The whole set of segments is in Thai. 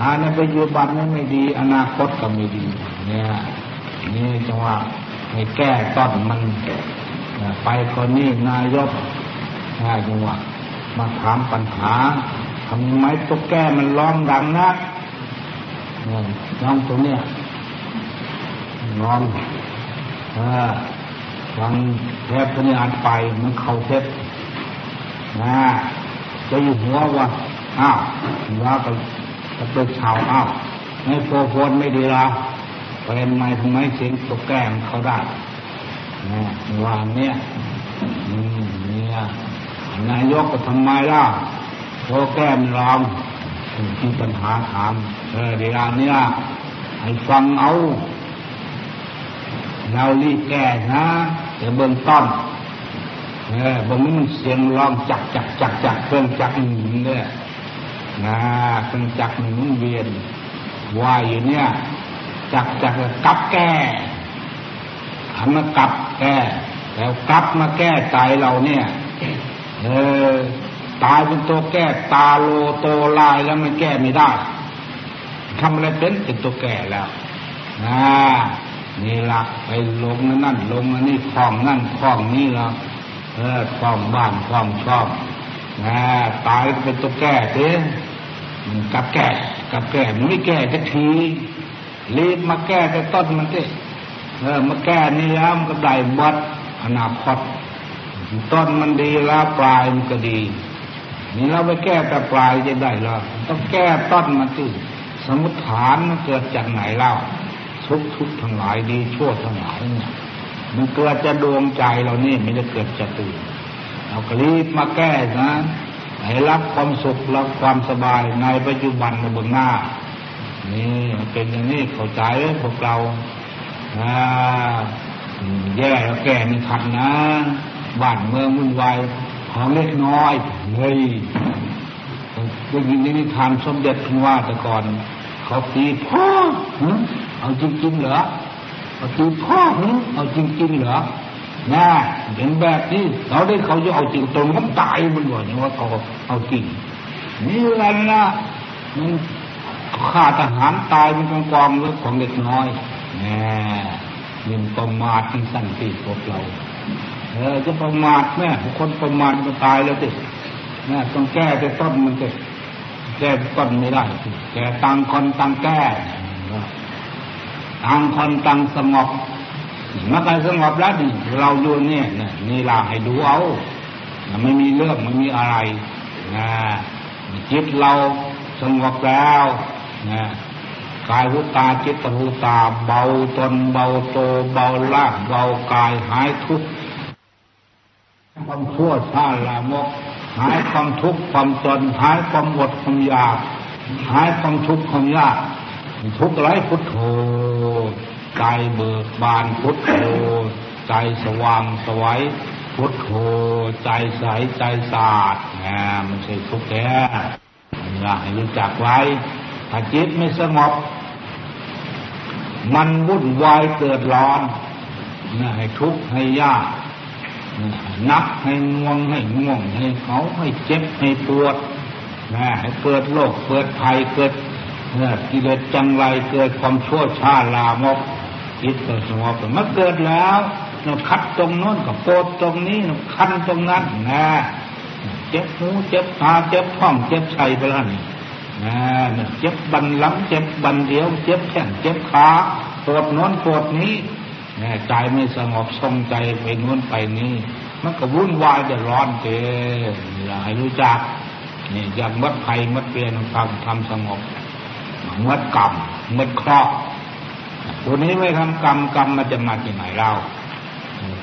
หาในปัจจุบันนั้นไม่ดี อนาคตก็ไม่ดี เนี่ยนี่จังว่าให้แก้ต้นมันไปคนนี้นายกง่ายจังว่ามาถามปัญหาทำไมตัวแก้มันร้องดังนักน้องตัวเนี้ยร้องฟังเทปพนิอานไปมันเข้าเทปนะจะอยู่หัวว่าอ้าวหัว่า ก็จะเป็นชาวอ้าวไม่โปรโฟนไม่ดีละเป็นไมทำไมเสียงตัวแก้มเขาได้นะว่าเนี่ยเนี่ยนายกก็ทำไมล่ะโตแก้มรองมีปัญหาถามเออเดี๋ยวนี้ให้ฟังเอา เรารีบแก้นะเดี๋ยวเบื้องต้นเออบางนี้มันเสียงร้องจักจักจักจักเครื่องจักรหมุนเนี่ย นะเครื่องจักรหมุนเวียนว่าอยู่เนี่ย จักจักกับแก้ทำมากับแก้แล้วกลับมาแก้ใจเราเนี่ยเออตายเป็นตัวแก้ตาโลโตลายแล้วมันแก้ไม่ได้ทำอะไรเป็นเป็นตัวแก่แล้วนะนี่ละไปลงนั่นลงนี่คล้องนั่นคล้องนี่ละเออคล้องบ้านคล้องชอบนะตายเป็นตัวแก่เด้ กับแก่กับแก่มันไม่แก่จะทีรีบมาแก้แต่ต้นมันเด้เออมาแก้นี่แล้วมันก็ได้บัดอนาคต ต้นมันดีแล้วปลายมันก็ดี นี่เราไปแก้แต่ปลายจะได้หรอต้องแก้ต้นมันสิสมุทฐานมันเกิดจากไหนเล่าทุกทุกทั้งหลายดีชั่วทั้งหลายเนี่ยมันเกิดจะดวงใจเรานี่ไม่ได้เกิดจะตื่นเราก็รีบมาแก้นะ ให้รับความสุขรับความสบายในปัจจุบันในบนหน้า นี่เป็นอย่างนี้เข้าใจไหมพวกเราแย่แล้วแก้ไม่ทันนะบ้านเมืองวุ่นวายของเล็กน้อยเฮ้ยได้ยินนิทานสมเด็จคุณว่าแต่ก่อนเขาตีพ่อเอาจริงๆเหรอเอาตีพ่อเอาจริงๆเหรอนะเห็นแบบนี้เราได้เขาจะเอาจริงตรงก็ตายมันบอกอย่างว่าเขา เอาจริงนี่แหละนะมันฆ่าทหารตายเป็นกองกองเรื่องของเด็กน้อยแหมยินประมาทที่สั่นตีพวกเราเออจะประมาทแม่คนประมาทมันตายแล้วตินะต้องแก้แต่ต้นมันติแก้ต้นไม่ได้แก้ตังคนตังแก้ต่างคนต่างสงบเมื่อการสงบแล้วนี่เราอยู่เนี่ยนี่ลาให้ดูเอาไม่มีเรื่องไม่มีอะไร นะจิตเราสงบแล้วนะกายหูตาจิตหูตาเบาตนเบาโตเบาล่างเบากายหายทุกข์ความชั่วชาลามก หายความทุกข์ความจนหายความหมดความอยากหายความทุกข์ความยากทุกข์ไรพุทโธใจเบิกบานพุทโธใจสว่างสวัย พุทโธใจใสใจสะอาดนะมันใช่ทุกข์แท้อยากให้รู้จักไว้ถ้าจิตไม่สงบ มันวุ่นวายเกิดร้อนนะให้ทุกข์ให้ยากนักให้ง่วงให้ง่วงให้เขาให้เจ็บให้ปวดนะให้เกิดโรคเกิดภัยเกิดเนี่ยกิเลสจังไรเกิดความชั่วช้าลามกจิตก็สงบมันเกิดแล้ว เราคัดตรงโน้นกับโปดตรงนี้เราคันตรงนั้นนะเจ็บหูเจ็บตาเจ็บท้องเจ็บไส้ไปแล้วนี่นะเจ็บบันหลังเจ็บบันเดียว เจ็บแขนเจ็บขาปวดโน้นปวดนี้นะใจไม่สงบทรงใจไปโน้นไปนี้มันก็วุ่นวายเดือดร้อนเจอย่าให้รู้จักนี่อย่างมัดภัยมัดเปลี่ยนทำทำสงบมัดกรรมมัดเคราะห์ตัวนี้ไม่ทำกรรมกรรมมันจะมาที่ไหนเล่า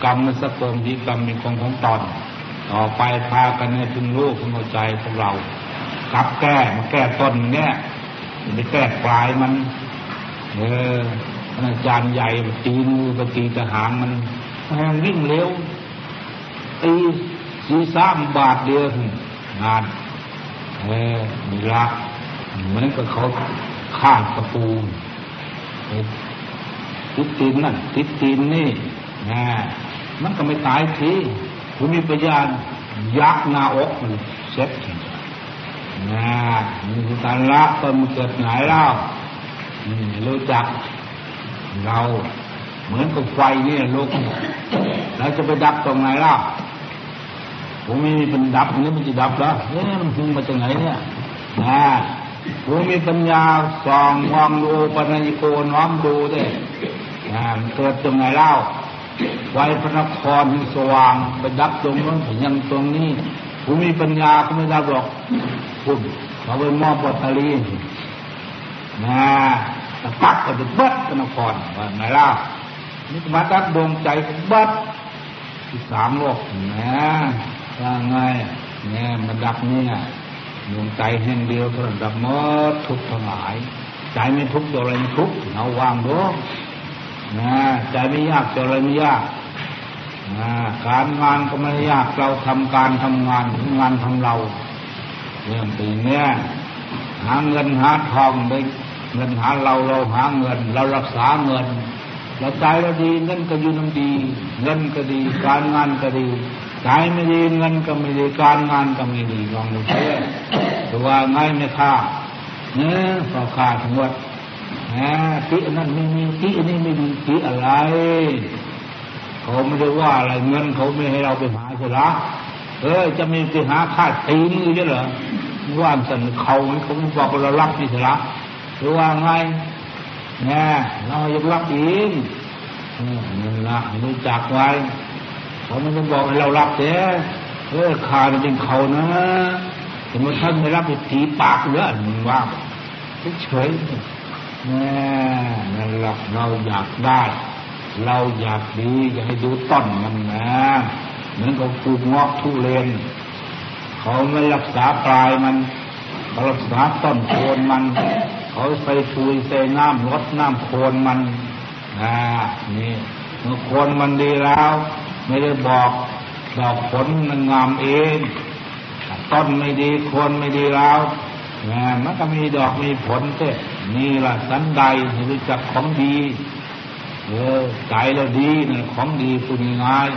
กรรมมันสะกมที่กรรมมีของของตอน ต่อไปพากันให้พึงรู้พึงเข้าใจของเรากลับแก้มาแก้ต้นเนี่ยไม่แก้ปลายมัน เอออาจารย์ใหญ่ตีมือปตีทหารมันแหงวิ่งเร็วตีสีสามบาทเดียวงานเออมีละเหมือนกับเขาข้างกระปูติดตีนนั่นติดตีนนี่ มันก็ไม่ตายทีคุณมีปัญญายักหน้าอกมันเซ็ตนะมีการละต้นเกิดไหนเล่ารู้จักเราเหมือนกับไฟนี่ลุกเราจะไปดับตรงไหนล่ะผมไม่มีเป็นดับนี่มันจะดับแล้วเนี่ยมันพุ่งมาจากไหนเนี่ยนะผมมีปัญญาส่องมองดูปัญญโกน้อมดูด้นะเกิดตรงไหนเล่า ไฟพระนครสว่างไปดับตรงนั้นยังตรงนี้ผมมีปัญญาก็ไม่ดับหรอกคุณเขาไปมอบบัตตารีนะตะปักก็จะเบิดพระนครว่าไงล่ะนี่มาดับดวงใจเบิดที่สามโลกนะว่าไงเนี่ยมันดับเนี่ยดวงใจแห่งเดียวก็ดับหมดทุกข์ทั้งหลาย ใจไม่ทุกข์ตัวอะไรไม่ทุกข์เอาวางดู นะใจไม่ยากตัวอะไรไม่ยากนะการงานก็ไม่ยากเราทำการทำงานทำงานทำเราเรื่องตีเนี้ยหาเงินหาทองได้เงินหาเราเราหาเงิน เรารักษาเงินเราใจเราดีเงินก็อยู่น้ำดี เงินก็ดี การงานก็ดีใจไม่ดีเงินก็ไม่ดีการงานก็ไม่ดีลองดูเช่ตัวว่าง่ายไม่ค่าเนื้อพอขาดทั้งหมด นะตินั้นไม่มีตินี้ไม่ดีติอะไรเขาไม่ได้ว่าอะไรเงินเขาไม่ให้เราไปหาใช่หรอเออจะมีไปหาค่าตีมือใช่เหรอว่าสันเขาเขาบอกเรารับนี่ใช่หรอหรือว่าไงเนี่ยเราอยากรับเองนี่ละรู้จักไว้เขาไม่ต้องบอกให้เรารับเด้เออคาเป็นเขานะสมมติท่านไม่รับไปตีปากเยอะมันว่าเฉย น่นั่นหละเราอยากได้ เราอยากดี อยากให้ดูต้นมันนะเหมือนกับปลูกงอกทุเรียนเขาไม่รักษาปลายมันเขารักษาต้นโคนมัน เขาใส่ปุ๋ยใส่น้ำลดน้ำโคนมันอ่านี่เมื่อโคนมันดีแล้ว ไม่ได้บอกดอกผลมันงามเองต้นไม่ดีโคนไม่ดีแล้ว มันก็มีดอกมีผลเจ้นี่ละสันใดรู้จักของดี เออใจเราดีเนี่ยของดีคุณง่าย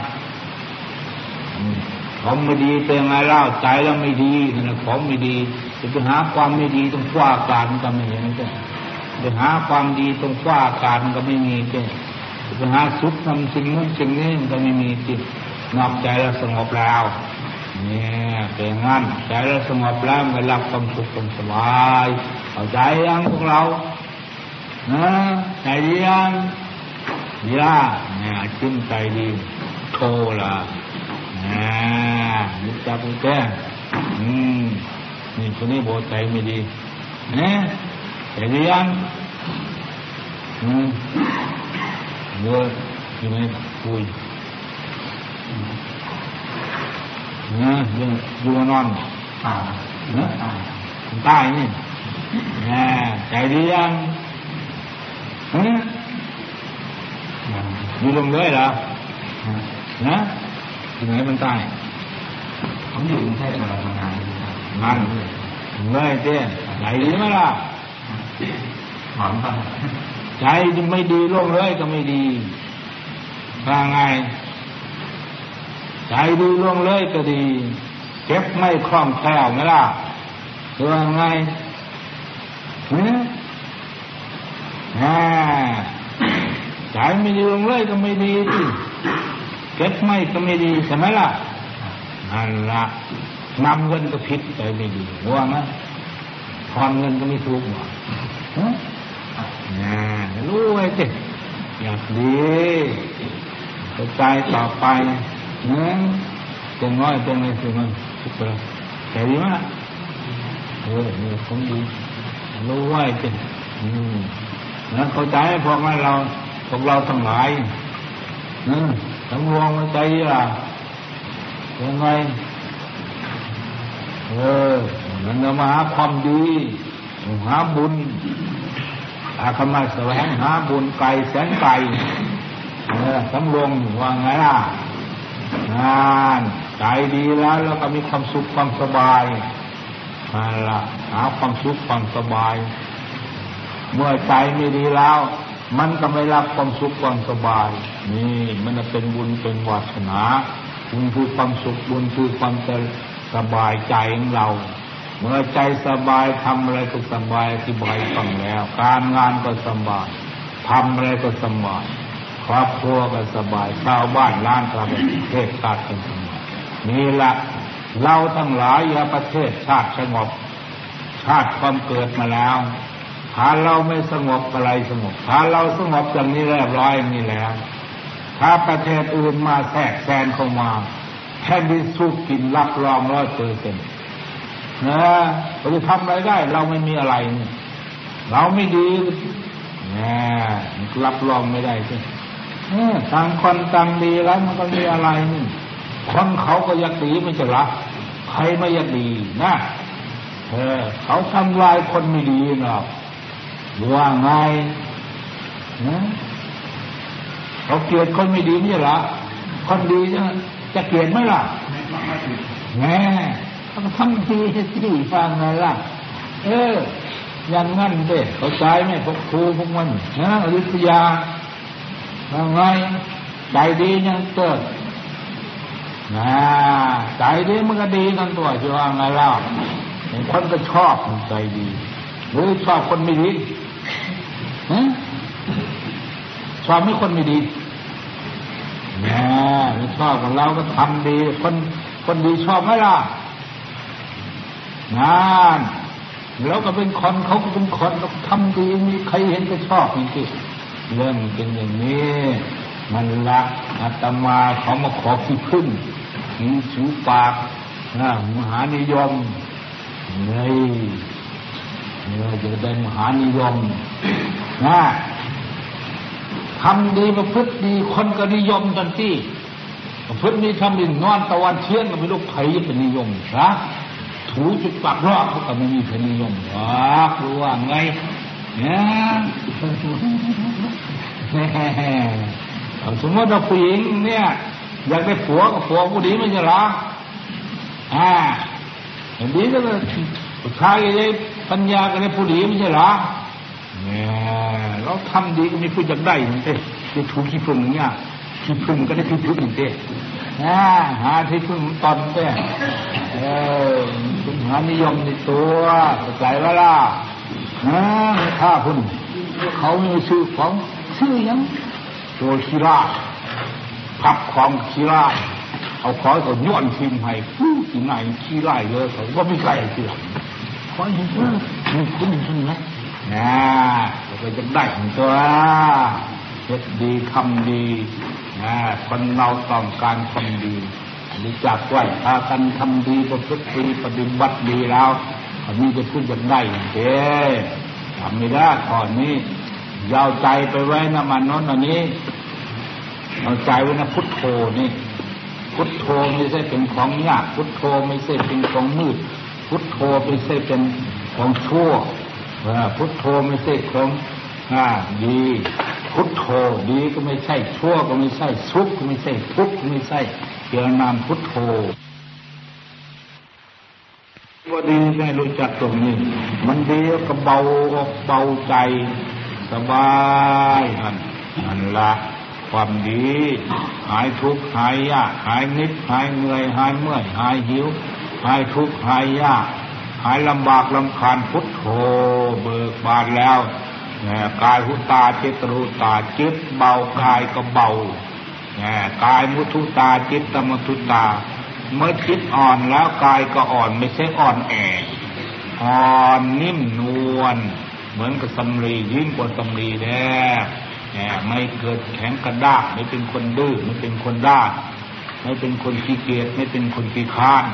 ของไม่ดีเป็นไงเล่าใจเราไม่ดีเนี่ยของไม่ดีจะไปหาความไม่ดีตรงฟ้าอากาศมันก็ไม่เห็นเจ้ไปหาความดีตรงฟ้าอากาศมันก็ไม่มีเจ้ไปหาสุขทำสิ่งนู้นสิ่งนี้มันก็ไม่มีจิตนอกใจเราสงบแล้ว เนี่ยเป็นงั้นใจเราสงบแล้วมันรับความสุขความสบายเข้าใจยังพวกเรานะใจดียังยาเนี่ยจิ้มใจดีโทละนะนึกจับแก้อืมนี่คนนี้โบใจไม่ดีเนี่ยใจดียังอืมเยอะอยู่ไหมคุย นะยังอยู่นอนอ่าเนะใต้นี่นะใจดียังอยู่ลงเลยเหรอนะอยู่ไหนมันใต้ผมอยู่กรุงเทพมาทำงานงานเลยเจ้ใจดีไหมล่ะหอมป่ะใจไม่ดีลงเลยก็ไม่ดีว่าไง ใจดีล่วงเลยก็ดี เก็บไม่คล่องแคล่วไหมล่ะว่าไงเนี่ยใจไม่ดีลงเลยก็ไม่ดีที่เก็บไม่ก็ไม่ดีใช่ไหมล่ะนั่นละนำเงินก็ผิดใจไม่ดีว่าไหมทอนเงินก็ไม่ถูกหรอรู้ไว้สิอยากดีเข้าใจต่อไป นะจงน้อยจงเลยสิมันทุกคนใจดีมากเออนี่คงดีรู้ไว้สิอืมนะเข้าใจพวกเราพวกเราทั้งหลายนะสำรวมใจล่ะยังไงเออมันจะมาหาความดีหาบุญอาคมาแสวงหาบุญไกลแสนไกลเออสำรวมว่าไงล่ะ งานใจดีแล้วแล้วก็มีความสุขความสบายนั่นละหาความสุขความสบาย เมื่อใจไม่ดีแล้ว มันก็ไม่รับความสุขความสบาย นี่มันจะเป็นบุญเป็นวาสนาบุญคือความสุขบุญคือความสบายใจของเรา เมื่อใจสบายทำอะไรก็สบายอธิบายฟังแล้ว การงานก็สบายทำอะไรก็สบาย ครอบครัวก็สบายชาวบ้านล้านก็เป็นเทศชาติเป็นสบนี่ละเราทั้งหลายอย่าประเทศชาติสงบ ชาติความเกิดมาแล้วถ้าเราไม่สงบอะไรสงบถ้าเราสงบอย่างนี้เรียบร้อยนี่แล้ว ถ้าประเทศอื่นมาแทรกแซงเข้ามาแค่มีสุกกินรับรองร้อยเปอร์เซ็นต์นะเราจะทำอะไรได้ เราไม่มีอะไร เราไม่ดีนะรับรองไม่ได้ใช่ ต่างคนต่างดีแล้วมันก็มีอะไรนี่คนเขาก็อยากดีไม่จะละใครไม่อยากดีนะเออเขาทำลายคนไม่ดีเนาะว่าไงนะเขาเกลียดคนไม่ดีไม่ใช่หรอคนดีจะจะเกลียดไหมล่ะแง่ต้องทำดีที่ฟังไงล่ะ เอออย่างงั้นเด็เขาใจไหมพวกครูพวกมันนะอริทยา ว่าไงใจดียังเกิดนะใจดีมันก็ดีทั้งตัวจะว่าไงล่ะคนก็ชอบใจดี หรือชอบคนไม่ดีชอบไม่คนไม่ดีนะไม่ชอบกับเราก็ทำดี คนคนดีชอบไหมล่ะงานแล้วก็เป็นคนเขาก็เป็นคนเราทำดีมีใครเห็นก็ชอบจริงๆ เรื่องเป็นอย่างนี้ มันละอาตมาเขามาขอขี้พึ่งหิวสูปากนะมหานิยมนี่เนี่ยจะได้มหานิยมนะทำดีประพฤติดีคนก็นิยมทันทีประพฤตินี้ทำดีนอนตะวันเชียงก็ไม่รู้ใครจะเป็นนิยมนะถูจุดปากรอบก็ไม่มีเพนิยมหรอกรู้ว่าไงเนี่ย สมมติว่าผู้หญิงเนี่ย อยากได้ผัวกับผัวผู้ดีไม่ใช่หรออ่าอย่างนี้ก็ผู้ชายได้ปัญญาก็ได้ผู้ดีไม่ใช่หรอเนี่ยเราทำดีก็มีผู้อยากได้อย่างเด้จะถูกขี้พึ่งเนี่ยขี้พึ่งก็ได้ขี้พึ่งเด้นะหาที่พึ่งตอนเด้เออคุณหานิยมในตัวใจว่าล่ะ ถ้าคุณเขามีชื่อของชื่อยังตัวชีราพับของชีราเอาขอเขาย้อนทิมให้ผู้ที่ไหนขี้ไล่เลยเขาว่าไม่ใช่ที่หลังขอเห็นว่ามีคุณคุณนะนะเราก็จะได้ตัวเฮ็ดดีทำดีนะคนเราต้องการความดีรู้จักไว้ถ้ากันทำดีประพฤติดีปฏิบัติดีแล้ว มีจะพูดอย่างได้เด้ทำไม่ได้ก่อนนี้ยาวใจไปไว้นะมันน้นอันนี้เอาใจไว้นะพุทโธนี่ พุทโธไม่ใช่เป็นของยากพุทโธไม่ใช่เป็นของมืด พุทโธไม่ใช่เป็นของชั่วพุทโธไม่ใช่ของดี พุทโธดีก็ไม่ใช่ชั่วก็ไม่ใช่สุขก็ไม่ใช่ทุกข์ก็ไม่ใช่เกี่ยวนามพุทโธ ว่าดีไม่รู้จักตรงนี้ มันดีก็เบาอกเบาใจ สบายนั่นนั่นละความดี หายทุกข์หายยาก หายนิด หายเหนื่อย หายเมื่อย หายหิว หายทุกข์หายยาก หายลำบากลำคาญพุทโธเบิกบานแล้วกายหุตาเจตรูตาจิตเบากายก็เบากายมุทุตาจิตตมทุตา เมื่อจิตอ่อนแล้วกายก็อ่อนไม่ใช่อ่อนแออ่อนนิ่มนวลเหมือนกับสำลียิ่งกว่าสำลีแน่ไม่เกิดแข็งกระด้างไม่เป็นคนดื้อไม่เป็นคนด้าไม่เป็นคนขี้เกียจไม่เป็นคนขี้ข้าน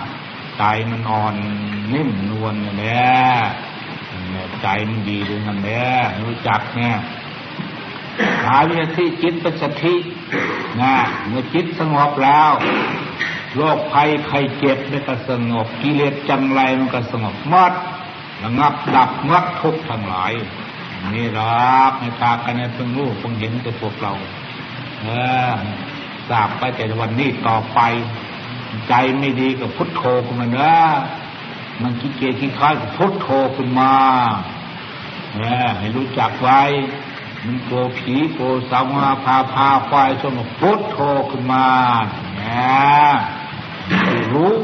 ใจมันอ่อนนิ่มนวลเนี่ยใจมันดีด้วยกันเนี่รู้จักเนี่ยหาวิธีจิตเป็นสตินะเมื่อจิตสงบแล้ว โรคภัยไข้เจ็บมันก็สงบกิเลสจังไรมันก็สงบมดระงับดับมัดทุกทั้งหลาย นี่รับให้ตากันในเพิ่งรู้เพิ่งเห็นแต่พวกเรา เออทราบไปแต่วันนี้ต่อไป ใจไม่ดีกับพุทโธขึ้นมาเนอะมันขี้เกียจขี้ค้ายกับพุทโธขึ้นมาเนี่ยให้รู้จักไว้มันโกผีโกสาวาพาพาไฟสมพุทโธขึ้นมาเนี่ย รู้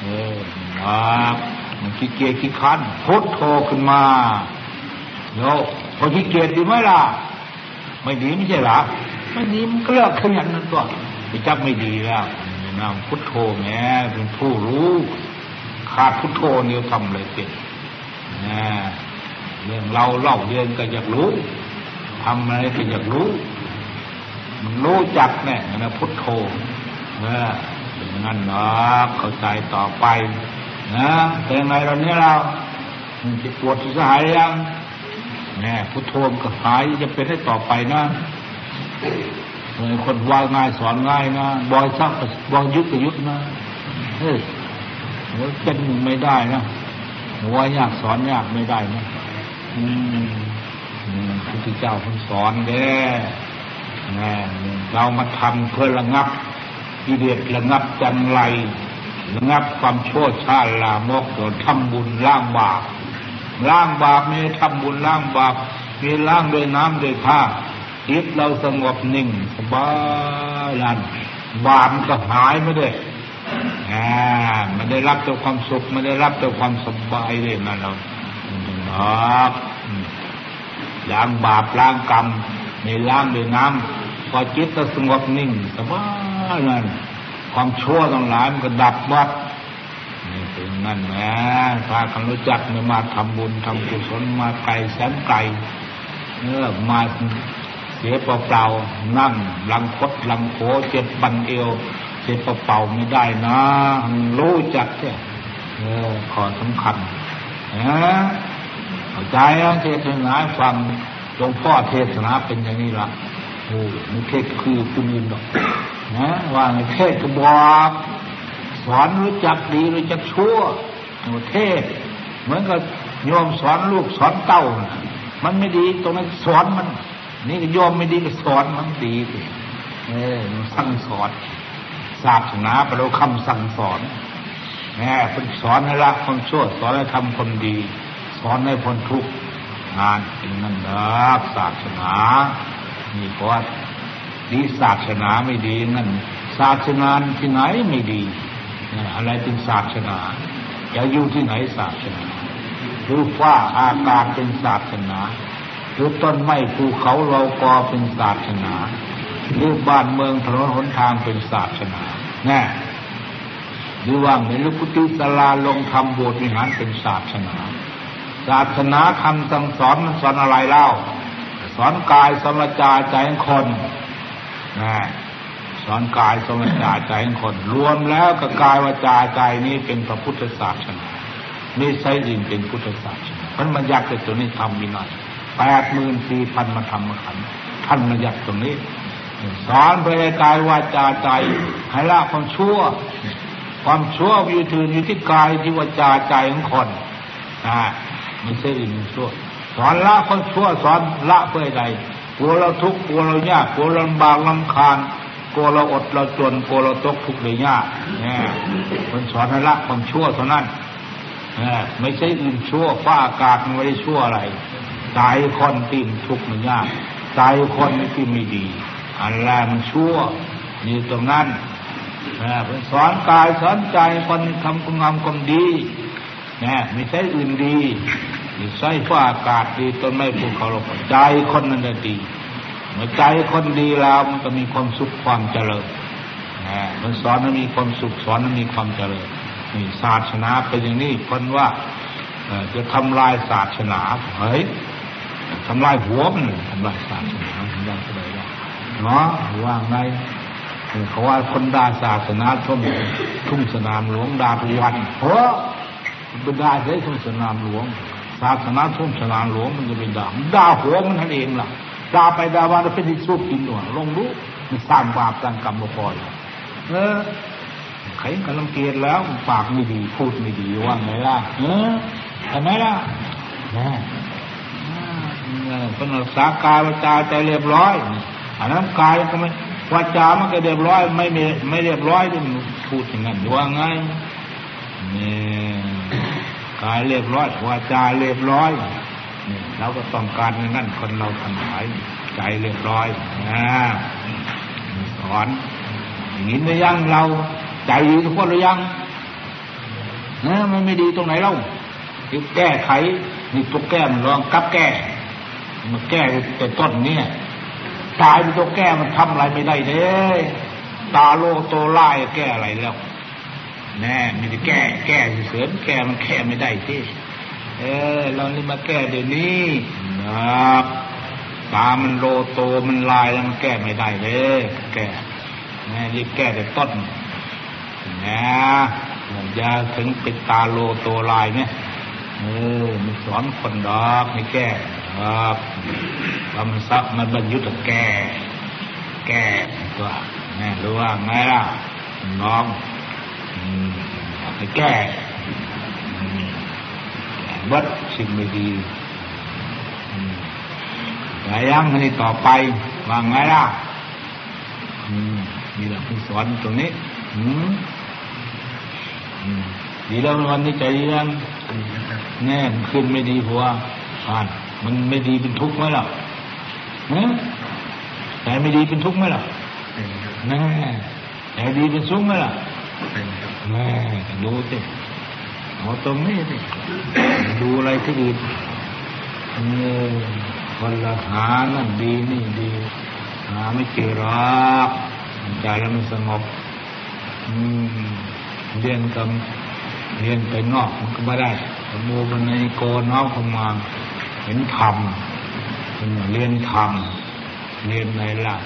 เออครับมันขี้เกียจขี้คันพุทโธขึ้นมาโยพอขี้เกียจดีไหมล่ะ ไม่ดีไม่ใช่หรอไม่ดีมันก็เลิกขยันนั่นตัวไปจักไม่ดีแล้วนะพุทโธแง่เป็นผู้รู้ ขาดพุทโธเนี่ยทำอะไรเป็นนะเรื่องเราเล่าเรียนก็อยากรู้ทำอะไรก็อยากรู้ มันรู้จักเนี่ยนะพุทโธเออ งั้นเนาะเข้าใจต่อไปนะเป็นไงเราเนี้ยเราจะปวดจะหายยังแน่พุทโธก็หายจะเป็นให้ต่อไปนะเฮ้ยคนว่าง่ายสอนง่ายนะบอยซักบอยยุดก็ยุดนะเฮ้ยเป็นไม่ได้นะว่ายากสอนยากไม่ได้นะอืมพระพุทธเจ้าท่านสอนแด้เรามาทำเพื่อระงับ กิเลสระงับจันไรระงับความชั่วชาลามกโดยทำบุญล้างบาปล้างบาปมีทำบุญล้างบาปมีล้างด้วยน้ำด้วยผ้าจิตเราสงบนิ่งสบายลันบาปก็หายไม่ได้อ่ามันได้รับแต่ความสุขมันได้รับแต่ความสบายเลยนะเราล้างบาปล้างกรรมในล้างด้วยน้ำ พอจิตเราสงบนิ่งสบายนั่นความชั่วทั้งหลายมันก็ดับวัดนี่เป็นนั่นแหละถ้าคนรู้จักเนี่ยมาทำบุญทำกุศลมาไกลแสนไกลเออมาเสียเปล่าๆนั่งลังคดลังโขเจ็บบันเอวเจ็บเปล่าไม่ได้นะรู้จักเนี่ยเออขอสำคัญนะเข้าใจนะเทศนาฟังหลวงพ่อเทศนาเป็นอย่างนี้ละโอ้ไม่เทศคือคุณยินหรอกนะว่าในเทศก็บอกสอนรู้จักดีรู้จักชั่วเทศ เหมือนกับโยมสอนลูกสอนเต้านะมันไม่ดีตรงนั้นสอนมัน นี่ก็โยมไม่ดีก็สอนมันดีเออสั่งสอนศาสนาเป็นคำสั่งสอนแม่เป็นสอนให้รักคนชั่ว สอนให้ทำคนดี สอนให้พ้นทุกข์งานเป็นนั่นรักศาสนา นี่เพราะว่าดีศาสนาไม่ดีนั่นศาสนาที่ไหนไม่ดีอะไรเป็นศาสนาจะอยู่ที่ไหนศาสนาหรือฟ้าอากาศเป็นศาสนาหรือต้นไม้ภูเขาเรากอเป็นศาสนาหรือบ้านเมืองถนนหนทางเป็นศาสนาแน่หรือว่าในลุกุติสลาลงทำโบสถ์วิหารเป็นศาสนา ศาสนาคำสั่งสอนมันสอนอะไรเล่า สอนกายสมจาใจของคนนะสอนกายสมจาใจของคน รวมแล้วกับกายวาจาใจนี้เป็นพระพุทธศาสนานี่ใช่ริงเป็นพุทธศาสนามันมันยากแต่ตัวนี้ทำมีหน่อยแปดหมื่นสี่พันมาทำมาขันท่านมายักตรงนี้ สอนไปกายวาจาใจให้ละความชั่ว ความชั่วอยู่ถืออยู่ที่กายที่วาจาใจของคนอ่าไม่ใช่อื่นชั่ว สอนละคนชั่วสอนละเพื่อใดกลัวเราทุกข์กลัวเรายากกลัวเราบางลำคาญกลัวเราอดเราจนกลัวเราตกทุกข์เลยยากเนี่ยคนสอนให้ละความชั่วเท่านั้นไม่ใช่อื่นชั่วฟ้าอากาศมันไม่ได้ชั่วอะไรใจคนตีมทุกข์มันยากใจคนที่ไม่ดี อันแรกมันชั่วนี่ตรงนั้นเป็นสอนกายสอนใจคนทำคุณงามความดีนะไม่ใช่อื่นดี ดีใส่ฟ้าอากาศดีต้นไม้ภูเขาลงใจคนนั้นดีเมื่อใจคนดีแล้วมันก็มีความสุขความเจริญนะมันสอนให้มีความสุขสอนให้มีความเจริญนี่ศาสนาเป็นอย่างนี้คนว่าจะทำลายศาสนาเฮ้ยทำลายหัวมันทำลายศาสนาทำลายอะไรเนาะว่าไงเขาว่าคนด่าศาสนาทุ่มทุ่งสนามหลวงด่าปริวันเพราะเป็นด่าใช้ทุ่งสนามหลวง ศาสนาทุ่งสนามหลวงมันจะเป็นด่าด่าหัวมันนั่นเองล่ะด่าไปด่ามาแล้วเป็นที่สู้กินหน่วลงรู้มันสร้างบาปสร้างกรรมมาพอเออใครกำลังเกลียดแล้วปากไม่ดีพูดไม่ดีว่าไงล่ะเออทำไหมล่ะนะเป็นรักษากายวาจาใจเรียบร้อยอันนั้นกายก็ไม่วาจามันก็เรียบร้อย ไม่ไม่ไม่เรียบร้อยที่พูดอย่างนั้นว่าไงเนี่ย กายเรียบร้อยวาจาเรียบร้อยนี่เราก็ต้องการงนั้นคนเราทั้งหลายใจเรียบร้อยนะสอนอย่างนี้หรือยังเราใจดีทุกคนหรือยังนะมันไม่ดีตรงไหนเล่าที่แก้ไขนี่ตัวแก้มันลองกับแก้มาแก้แต่ต้นเนี่ยตายเป็นตัวแก้มันทำอะไรไม่ได้เลยตาโลโตไล่แก้อะไรแล้ว แน่ไม่ได้แก้ แก้เสือแก้มันแก้ไม่ได้ที่เออ เรานี่มาแก้เดี๋ยวนี้นะครับตามันโลโตมันลายแล้วมันแก้ไม่ได้เลยแก้แน่รีบแก้แต่ต้นนะอย่าถึงเป็นตาโลโตลายเนี่ยเออมันสอนคนดอกให้แก้ครับทำซับมันบรรยุทธ์แก้ แก้ตัวแม่รู้ว่าไงล่ะน้อง ให้แก้วัดสิ่งไม่ดีแต่ยังให้ต่อไปว่าไงล่ะนี่แหละคือสอนตรงนี้ดีแล้ววันนี้ใจดียังแน่มันขึ้นไม่ดีเพราะว่าอ่านมันไม่ดีเป็นทุกข์ไหมล่ะเนี่ยแต่ไม่ดีเป็นทุกข์ไหมล่ะแน่แต่ดีเป็นสุขไหมล่ะ แน่ดูสิเอาตรงนี้สิดูอะไรที่อื่นเออคนละหานั่นดีนี่ดี หาไม่เจอรอกใจแล้วมันสงบเรียนกับเรียนไปนอกมันก็ไม่ได้ดูมันในโกนอกขมาเห็นธรรมเรียนธรรมเรียนในหลัก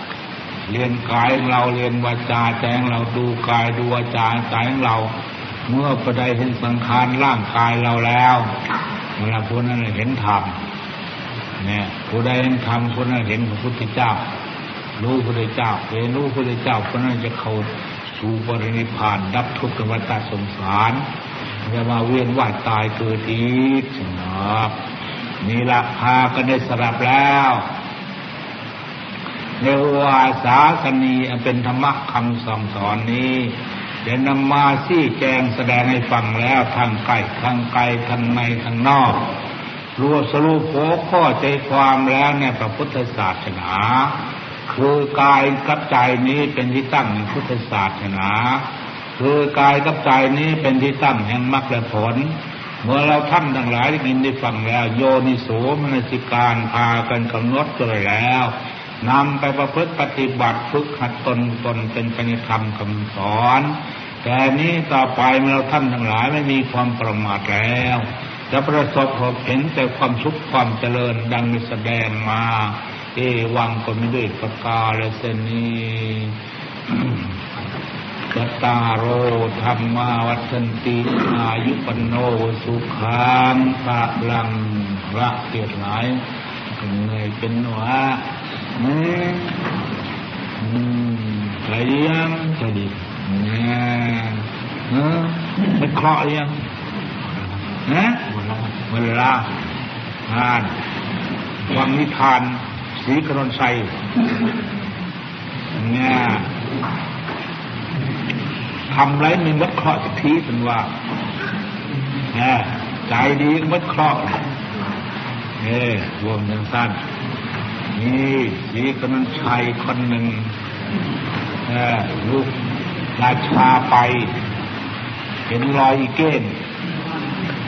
เรียนกายของเราเรียนวาจาใจของเราดูกายดูวาจาใจของเรา เมื่อประใดเห็นสังขารร่างกายเราแล้วเวลาพวกนั้นเห็นธรรมเนี่ยผู้ใดเห็นธรรมคนนั้นเห็นพระพุทธเจ้า รู้พระพุทธเจ้าเห็นรู้พระพุทธเจ้าคนนั้นจะเข้าสู่บริณิพานดับทุกข์วัฏสงสารจะมาเวียนว่ายตายเกิดอีกนับนี่ละพากันได้สลับแล้ว ในวาสาสนีเป็นธรรมะคำสั่งสอนนี้เดี๋ยวนำมาซี่แจงแสดงให้ฟังแล้วทางไกลทางไกลทางในทางนอกรวมสรุปโัข้อใจความแล้วในพระพุทธศาสนา คือกายกับใจนี้เป็นที่ตั้งแห่งพุทธศาสนา คือกายกับใจนี้เป็นที่ตั้งแห่งมรรคและผล เมื่อเราท่านทั้งหลายได้ยินได้ฟังแล้ว โยนิโสมนสิการพากันกำหนดเลยแล้ว นำไปประพฤติปฏิบัติฝึกหัดตนตนเป็นปัญญธรรมคำสอน แต่นี้ต่อไปเราท่านทั้งหลายไม่มีความประมาทแล้ว จะประสบพบเห็นแต่ความสุขความเจริญดังมีแสดงมา เอวังก็ไม่ด้วยประกาศเสนีจตาโรธรรมาวัฒนติอายุปโนสุขังพระลังระเกียรติหลายเงยเป็นหนวะ อืมอืมใจยังใจดีเนี่ยเออไม่เคราะห์ยังนะเวลาอ่านวังนิทานสีกรนชัยเนี่ยทำไรมีวัดเคราะห์สักทีเป็นว่าใจดีวัดเคราะห์เอ้รวมยังสั้น นี่สีกำนันชัยคนหนึ่งลูกราชาไป เห็นรอยอีเก้น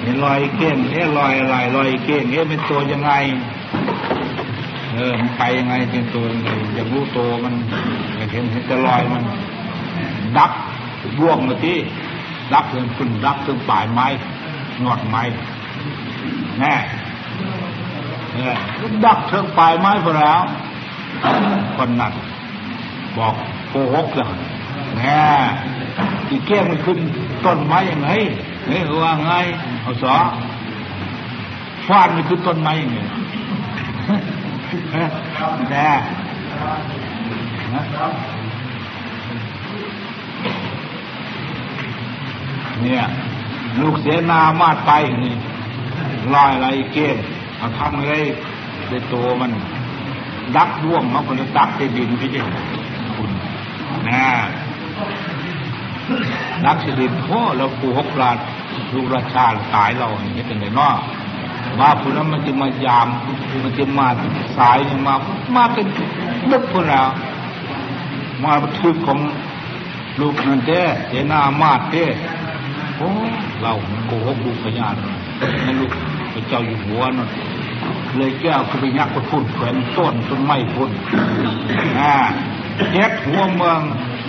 เห็นรอยอีเก้นเอ๊ะรอยอะไรรอยอีเก้นเอ๊ะเป็นตัวยังไง เออมันไปยังไงเป็นตัวยังไงอยากรู้ตัวมันอยากเห็นเห็นแต่รอยมัน ดับร่วงมาที่ดับเพิ่งขึ้นดับเพิ่งปลายไม้งอดไม้แน่ ดักเชิงปลายไม้พอแล้วคนนั้นบอกโกหกเลยแน่อีเกี้ยมันขึ้นต้นไม้ยังไงเนี่ยว่าไงเอาสอฟาดมันขึ้นต้นไม้ยังไงแน่เนี่ย ลูกเสนามาดไปนี่ลอยอะไรเกี้ย เอาทำเลยในตัวมันดักร่วงมาคนดักในดินพี่เจ้าคุณนะดักสิดินโอ้เราปูหกลาดลูกราชาตายเราอย่างนี้เป็นไงเนาะมาพูนั้นมันจะมายามมันจะมาสายมามาเป็นลึกพวกเรามาทึกของลูกนั่นเด้เจนามาดเด้โอ้เราโกหกลูกพญานนั่นลูกพระเจ้าอยู่หัวนั่น เลยแก้วคือไปยักษ์ไปพุ่นแขวนต้นต้นไม้พุ่นอ่าเจ็ดหัวเมือง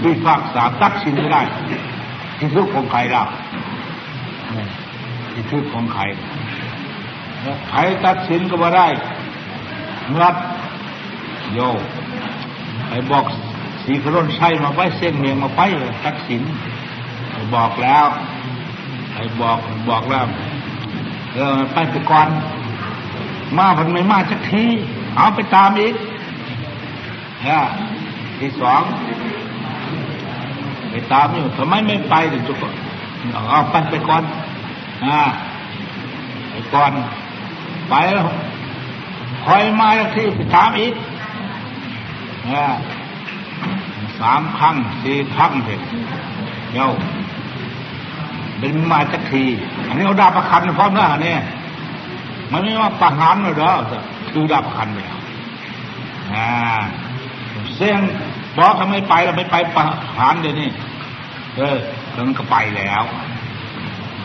วิพากษาตัดสินไม่ได้ที่ทุกของใครเราที่ทุกของใครใครตัดสินก็มาได้นัดโยไอ้บอกสีขรุ่นใช่มาไปเส้นเมียงมาไปตัดสินบอกแล้วไอ้บอกบอกแล้วเออไปไปก่อน มาพันไม่มาสักที เอาไปตามอีกเนี่ยที่สองไปตามอยู่ทำไมไม่ไปถึงจุกเอาไปไปก่อนอ่าไปก่อน ไปแล้วคอยมาสักทีไปตามอีกเนี่ยสามครั้งสี่ครั้งเถอะเย้าเป็นมาสักที อันนี้เอาดาบประคันพร้อมหน้าเนี่ย มันไม่ว่าประหารเลยเหรอคือดาบประคันไปแล้วอ่าเสียงบอกทำไมไปเราไม่ไปประหารเดี๋ยวนี้เออถึงก็ไปแล้ว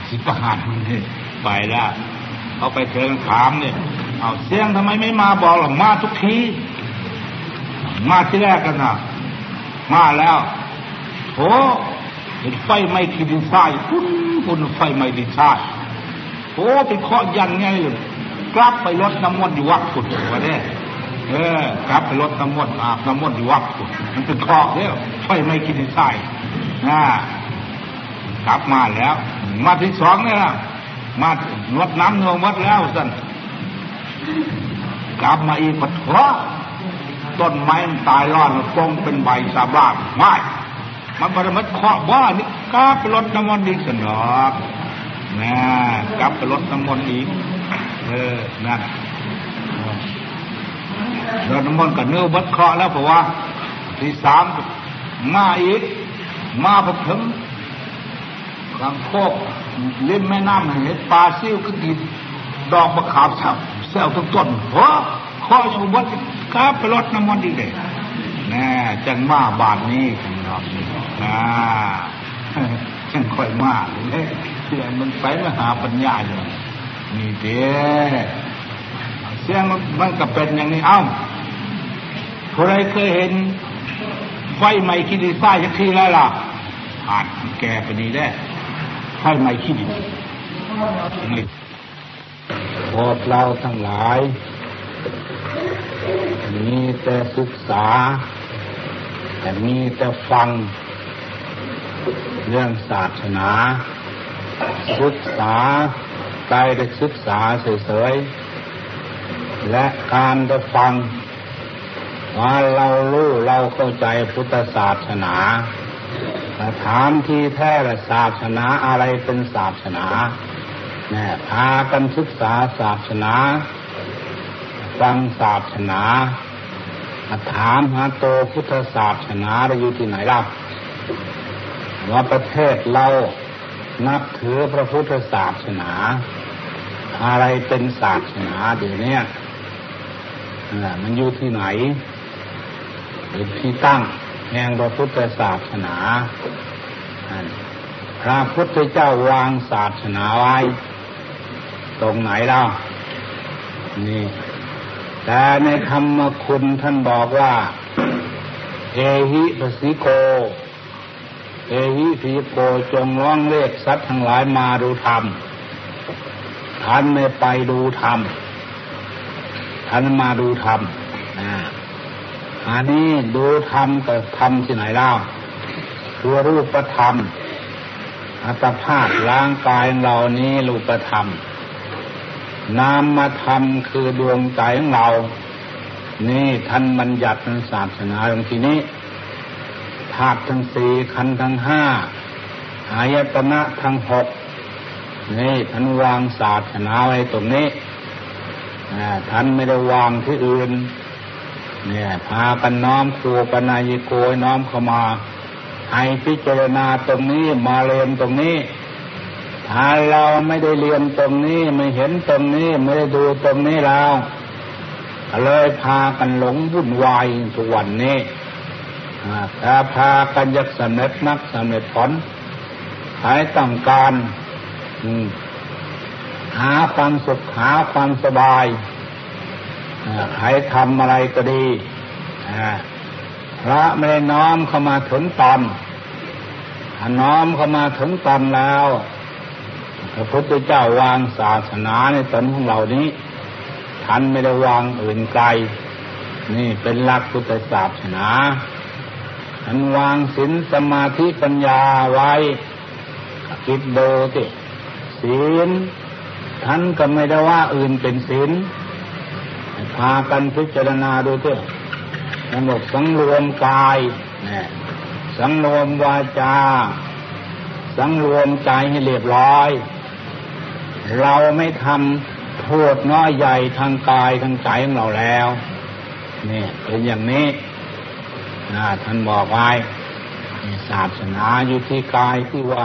สิประหารนี่ไปแล้วเขาไปเชิญถามเนี่ยเอาเสียงทำไมไม่มาบอกหรอกมาทุกทีมาที่แรกกันนะมาแล้วโถเห็นไฟไหม้ขีดินทรายพุ่นพุ่นไฟไหม้ดินทรายโอ้เป็นข้อยันไงเลย กลับไปรถน้ำมนต์อยู่วัดขุดวะเนี่ยเออกลับไปรถน้ำมนต์อาบน้ำมนต์อยู่วัดขุดมันเป็นข้อเนี่ยไฟไม้ขีดินทรายนะกลับมาแล้ว มาที่สองเนี่ยนะมาลดน้ำนวงวัดแล้วสันกลับมาอีกปะทะต้นไม้ตายรอดตรงเป็นใบสาบาดไม่มันบรมัดเคาะว่านี่กลับไปรดน้ำมนต์อีกสนอกนะกลับไปรดน้ำมนต์อีก เออ นั่นรดน้ำมนต์กับเนื้อบัดเคาะแล้วเพราะว่า ที่สามมาอีก มาพอถึงกลางโคกเล่นแม่น้ำเห็นปลาซิ่วก็กินดอกมะขามสับแซวต้นต้นหัวข้ออยู่วัดกาไปรดน้ำมันดีเลยแน่จังมาบาทนี้คุณรอบนี้อ่าจังค่อยมาเลยเสียมันไปมาหาปัญญาอยู่ นี่เด้เสียงมันก็เป็นอย่างนี้ เอ้าใครเคยเห็น ไฟไหม้ขี้ดินทรายสักทีแล้วล่ะผ่านแกไปนี้ได้ไฟไหม้ขี้ดินพวกเราทั้งหลาย มีแต่ศึกษา แต่มีแต่ฟัง เรื่องศาสนา ศึกษา ใจได้ศึกษาเฉยๆและการได้ฟัง ว่าเรารู้เราเข้าใจพุทธศาสนาถามที่แท้ละศาสนาอะไรเป็นศาสนาเนี่ยพากันศึกษาศาสนา ฟังศาสนาถามหาโตพุทธศาสนาเราอยู่ที่ไหนล่ะว่าประเทศเรานับถือพระพุทธศาสนา อะไรเป็นศาสนาเดี๋ยวนี้มันอยู่ที่ไหนเป็นที่ตั้งแห่งพระพุทธศาสนาพระพุทธเจ้าวางศาสนาไว้ ตรงไหนเล่านี่ แต่ในธรรมคุณท่านบอกว่า เอหิปสิโก เอหิปิโกจงร้องเรียกสัตว์ทั้งหลายมาดูธรรม ท่านไม่ไปดูธรรมท่านมาดูธรรมอันนี้ดูธรรมกับธรรมที่ไหนเล่าคือรูปธรรม อัตภาพร่างกายเรานี้รูปธรรม นามธรรมคือดวงใจของเรา นี่ท่านบัญญัติในศาสนาตรงที่นี้ธาตุทั้งสี่ขันธ์ทั้งห้าอายตนะทั้งหก นี่ท่านวางศาสนาไว้ตรงนี้ท่านไม่ได้วางที่อื่น เนี่ย พากันน้อมครูปนายโกยน้อมเข้ามา ให้พิจารณาตรงนี้มาเรียนตรงนี้ ถ้าเราไม่ได้เรียนตรงนี้ไม่เห็นตรงนี้ไม่ได้ดูตรงนี้แล้วเลยพากันหลงวุ่นวายทุกวันนี้ถ้าพากันยักสำเร็จนักสำเร็จผลใครต้องการ หาความสุขหาความสบายใครทำอะไรก็ดีพระไม่ได้น้อมเข้ามาถึงตอนน้อมเข้ามาถึงตอนแล้วพระพุทธเจ้าวางศาสนาในตนของเรานี้ท่านไม่ได้วางอื่นไกล นี่เป็นหลักพุทธศาสนาท่านวางศีลสมาธิปัญญาไว้คิดดูสิ ศีลท่านก็ไม่ได้ว่าอื่นเป็นศีลพากันพิจารณาดูเถอะสงบสังรวมกายนะสังรวมวาจา สังรวมใจให้เรียบร้อย เราไม่ทำโทษน้อยใหญ่ทางกายทางใจของเราแล้วนี่เป็นอย่างนี้ท่านบอกไว้ศาสนาอยู่ที่กายที่วา